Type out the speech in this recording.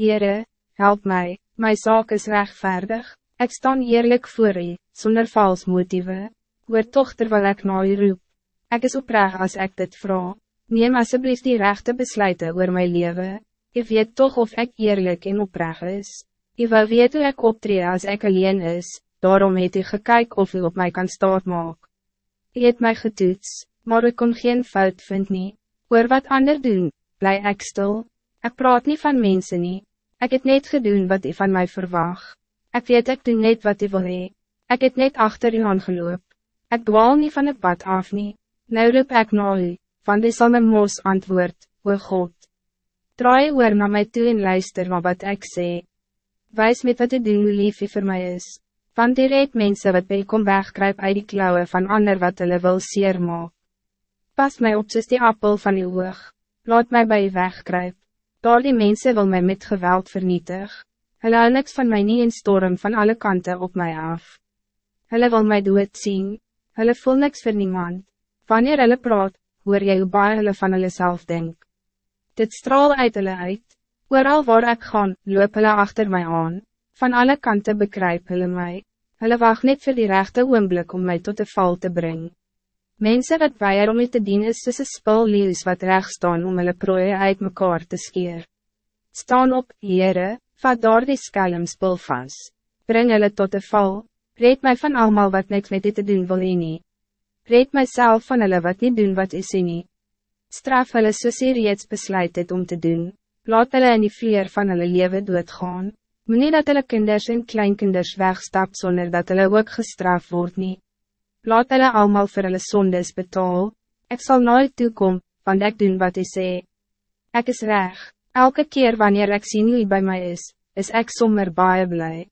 Heere, help mij, mijn zaak is rechtvaardig, ik staan eerlijk voor u, zonder vals motieven, hoor toch terwijl ik naar u roep. Ik is oprecht als ik dit vraag. Neem alsjeblieft die rechte besluiten oor mijn leven. Ik weet toch of ik eerlijk en oprecht is. Ik wil weet hoe ik optree als ik alleen is, daarom het ik gekyk of u op mij kan staat maak. Ik het mij getoets, maar ik kon geen fout vind nie. Oor wat ander doen, bly ek stil. Ik praat niet van mensen nie. Ik het net gedoen wat u van mij verwacht. Ik weet ik doe net wat u wil hee. Ik het net achter u aangeloop. Ik dwaal niet van het pad af nie. Nou roep ek na u, van die sal my mos antwoord, o God. Draai oor na my toe en luister na wat ik sê. Wijs met wat u doen hoe lief u vir my is. Want die reed mense wat by kom wegkruip uit die klauwen van ander wat hulle wil seer maak. Pas mij op soos die appel van uw oog. Laat mij bij u wegkruip. Daar die mense wil mij met geweld vernietig. Hulle hou niks van mij niet in storm van alle kanten op mij af. Hulle wil mij dood zien. Hulle voel niks voor niemand. Wanneer hulle praat, hoor jy hoe baie hulle van hulle self denk. Dit straal uit hulle uit. Ooral waar ik gaan, loop hulle achter mij aan. Van alle kanten bekryp hulle mij. Hulle wacht niet voor die rechte oomblik om mij tot de val te brengen. Mensen wat weier om u te dienen is soos spul leeuws wat recht staan om hulle prooi uit mekaar te skeer. Staan op, Heere, vat daar die skelmspul vast. Breng hulle tot de val, red mij van allemaal wat niks met dit te doen wil nie. Red myself van hulle wat niet doen wat is nie. Straf hulle soos hy reeds besluit het om te doen. Laat hulle in die vleer van hulle leven doodgaan. Moe dat hulle kinders en kleinkinders wegstap zonder dat hulle ook gestraft word nie. Laat hulle allemaal vir hulle sondes betaal. Ik zal nooit toekom, want ik doen wat ik sê. Ik is reg, elke keer wanneer ik zie wie bij mij is, is ik sommer baie blij.